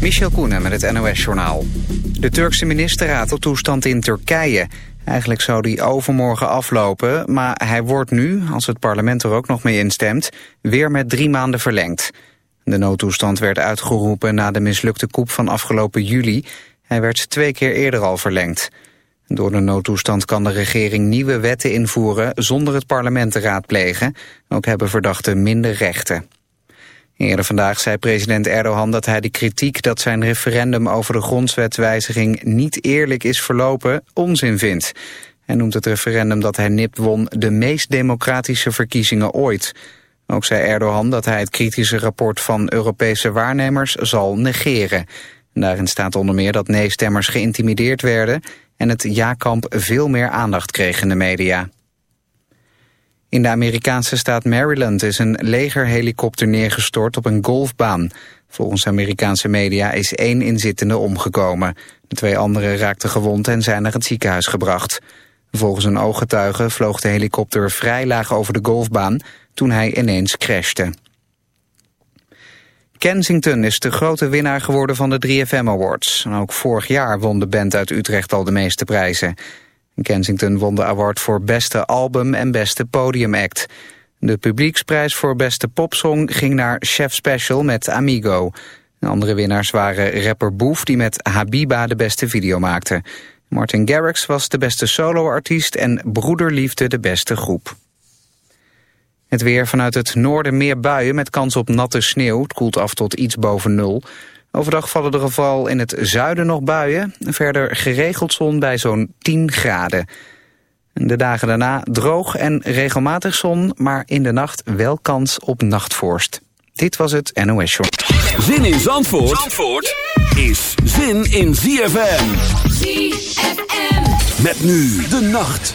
Michel Koenen met het NOS-journaal. De Turkse ministerraad toestand in Turkije. Eigenlijk zou die overmorgen aflopen, maar hij wordt nu, als het parlement er ook nog mee instemt, weer met drie maanden verlengd. De noodtoestand werd uitgeroepen na de mislukte koep van afgelopen juli. Hij werd twee keer eerder al verlengd. Door de noodtoestand kan de regering nieuwe wetten invoeren zonder het parlement te raadplegen. Ook hebben verdachten minder rechten. Eerder vandaag zei president Erdogan dat hij de kritiek dat zijn referendum over de grondwetswijziging niet eerlijk is verlopen onzin vindt. Hij noemt het referendum dat hij nipt won de meest democratische verkiezingen ooit. Ook zei Erdogan dat hij het kritische rapport van Europese waarnemers zal negeren. Daarin staat onder meer dat nee-stemmers geïntimideerd werden en het ja-kamp veel meer aandacht kreeg in de media. In de Amerikaanse staat Maryland is een legerhelikopter neergestort op een golfbaan. Volgens Amerikaanse media is één inzittende omgekomen. De twee anderen raakten gewond en zijn naar het ziekenhuis gebracht. Volgens een ooggetuige vloog de helikopter vrij laag over de golfbaan toen hij ineens crashte. Kensington is de grote winnaar geworden van de 3FM Awards. Ook vorig jaar won de band uit Utrecht al de meeste prijzen. Kensington won de award voor beste album en beste podiumact. De publieksprijs voor beste popsong ging naar Chef Special met Amigo. De andere winnaars waren rapper Boef die met Habiba de beste video maakte. Martin Garrix was de beste soloartiest en Broederliefde de beste groep. Het weer vanuit het noorden meer buien met kans op natte sneeuw. Het koelt af tot iets boven nul. Overdag vallen er vooral in het zuiden nog buien. Verder geregeld zon bij zo'n 10 graden. De dagen daarna droog en regelmatig zon, maar in de nacht wel kans op nachtvorst. Dit was het NOS Show. Zin in Zandvoort, Zandvoort is zin in ZFM. ZFM. Met nu de nacht.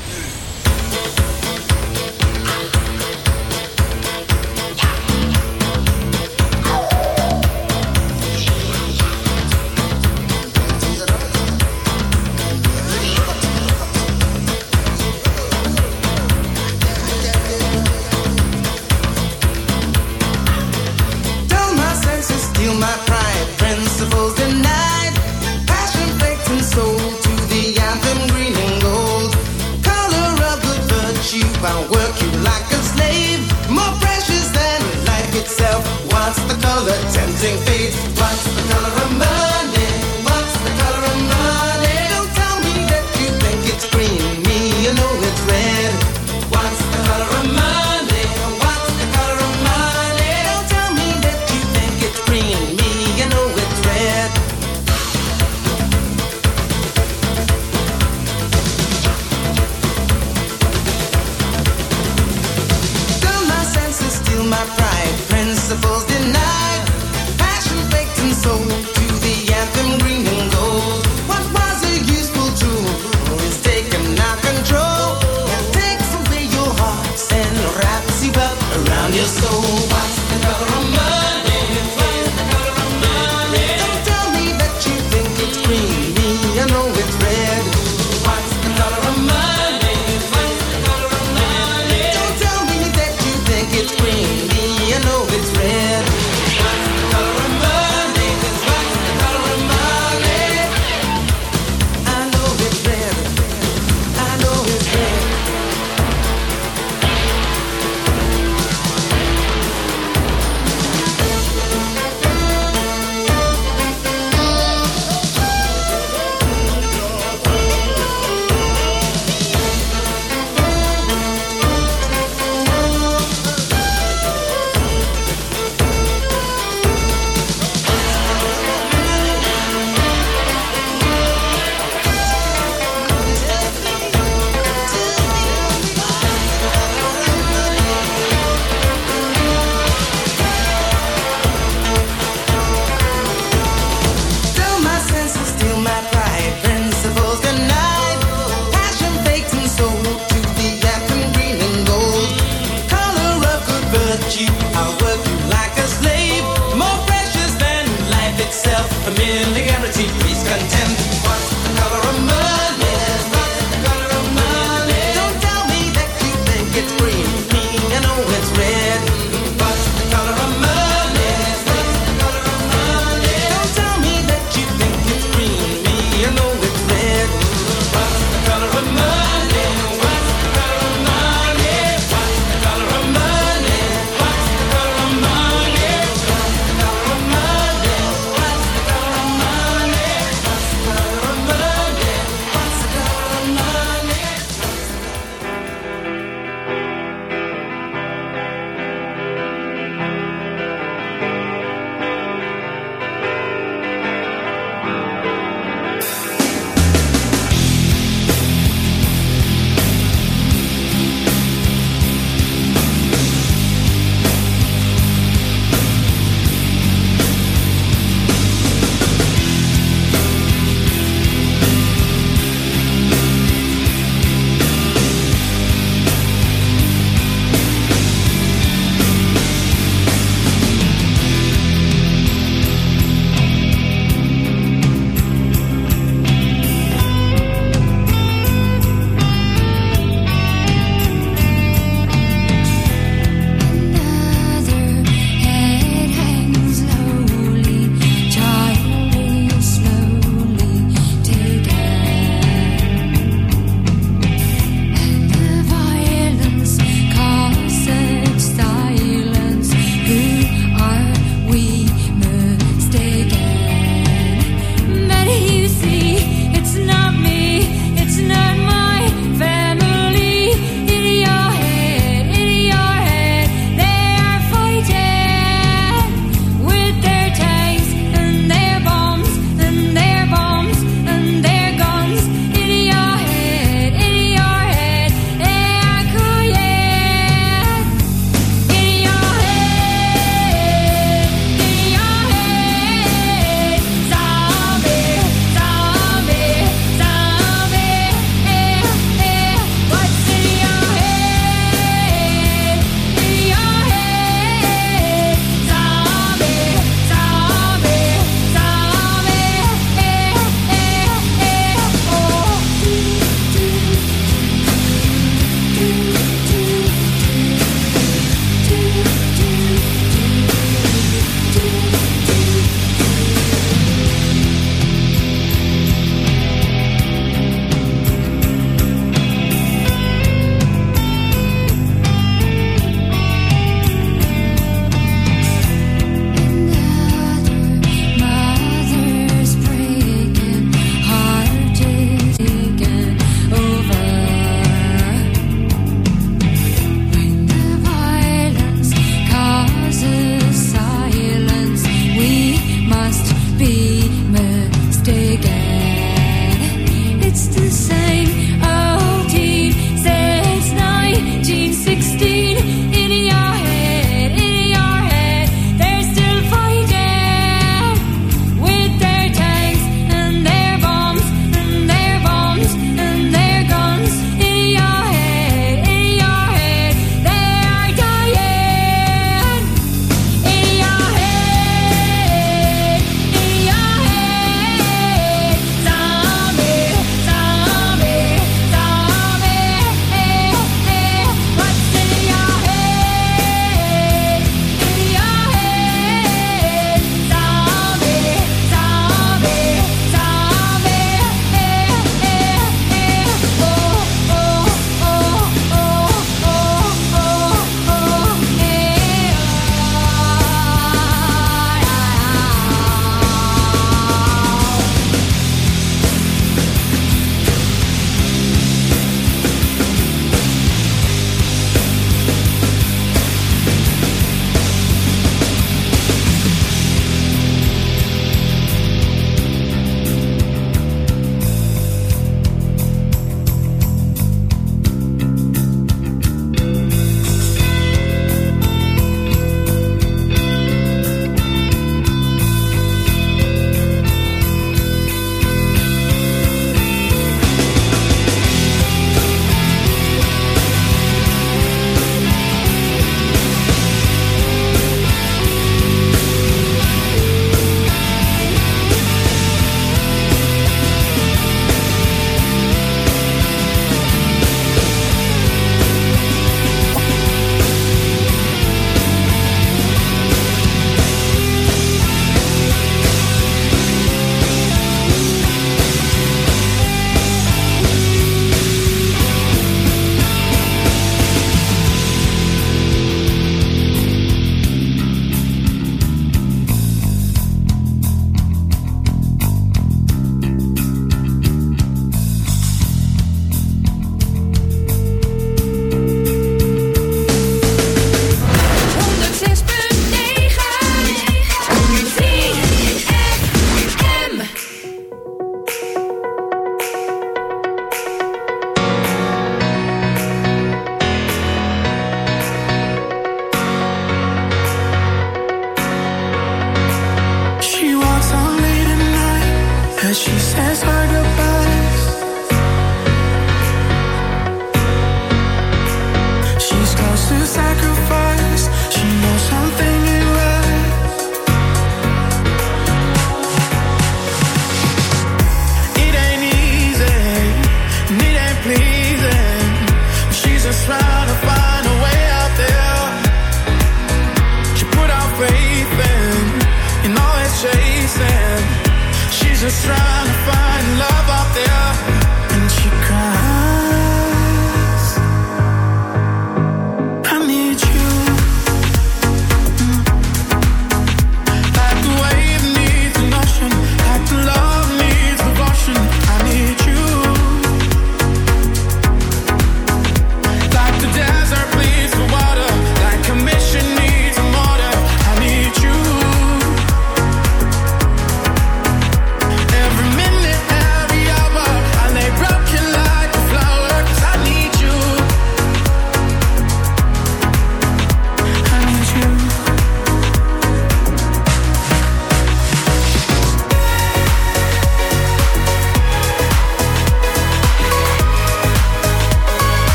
Just trying to find love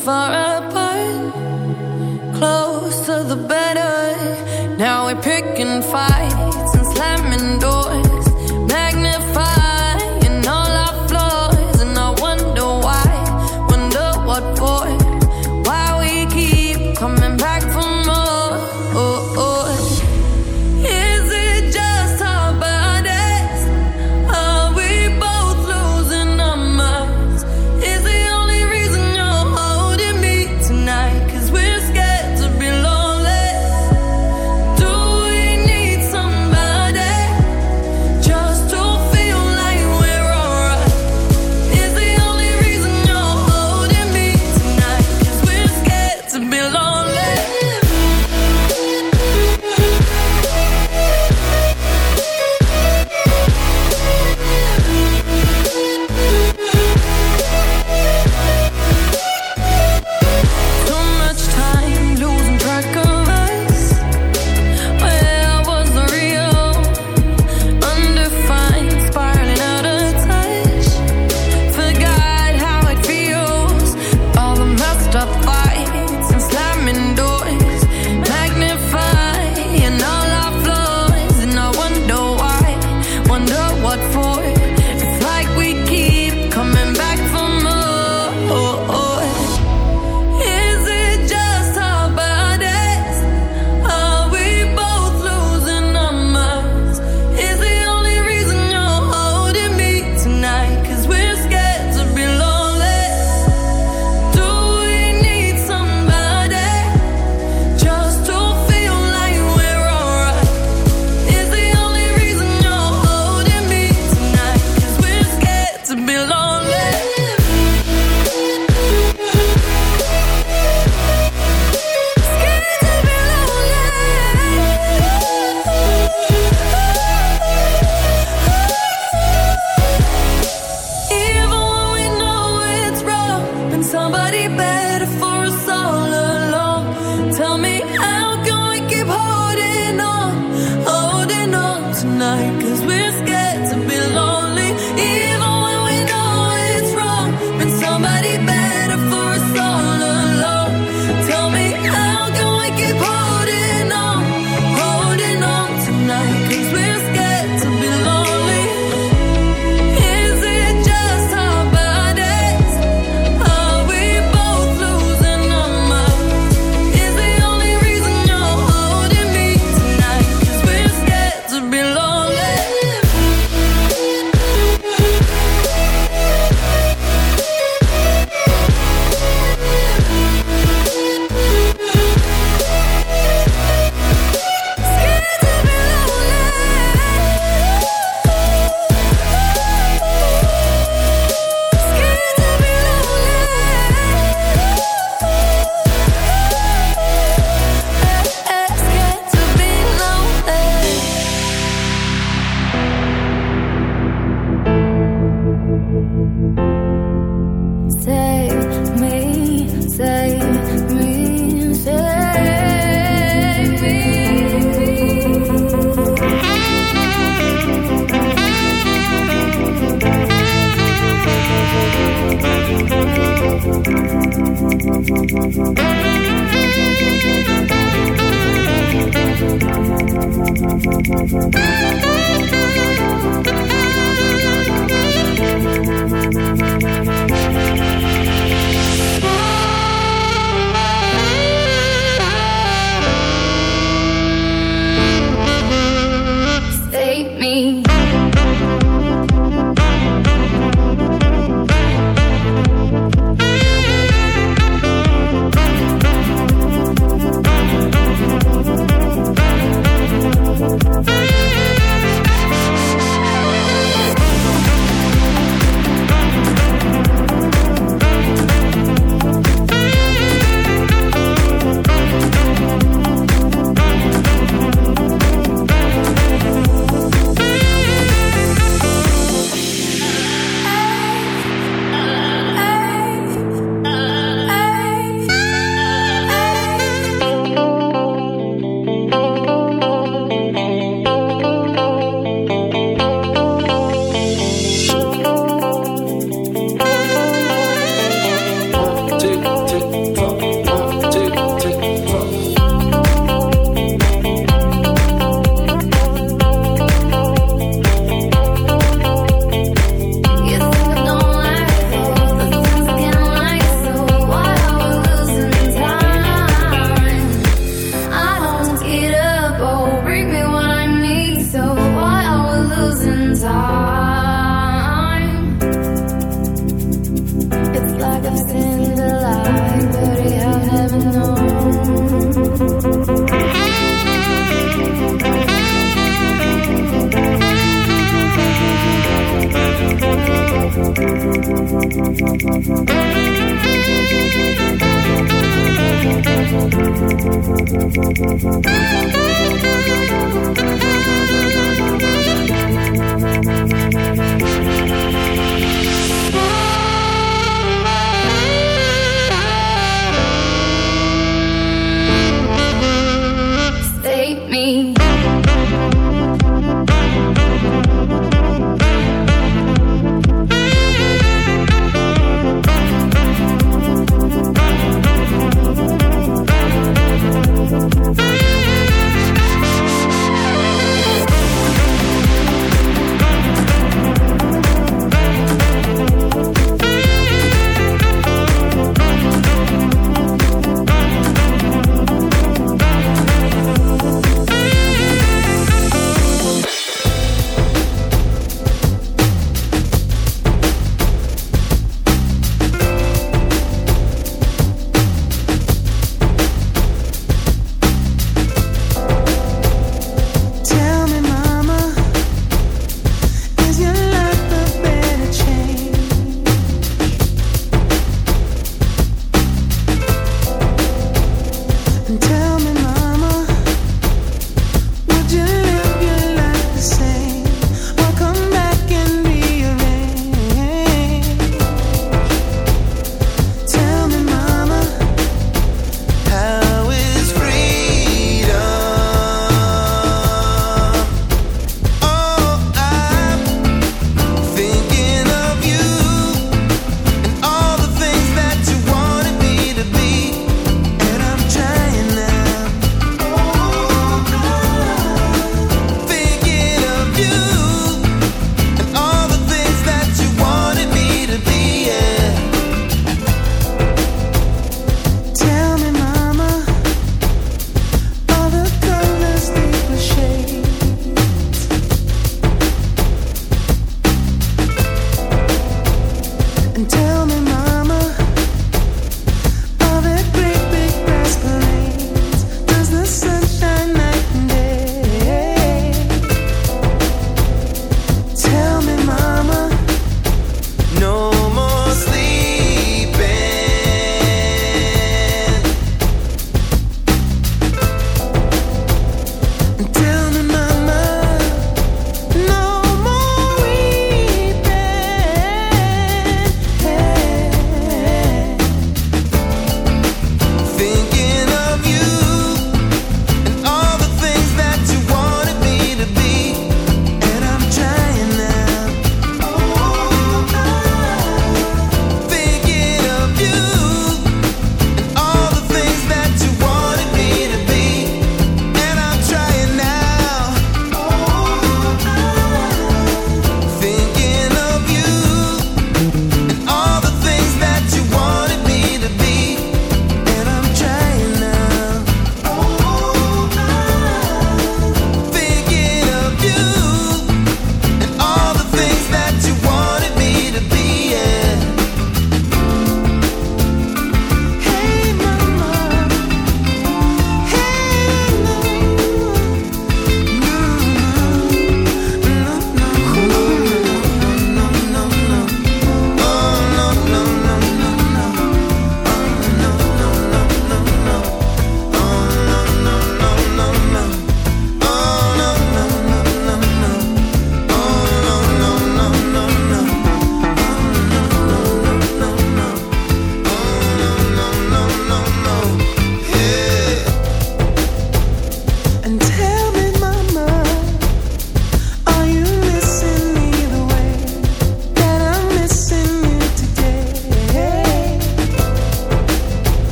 for a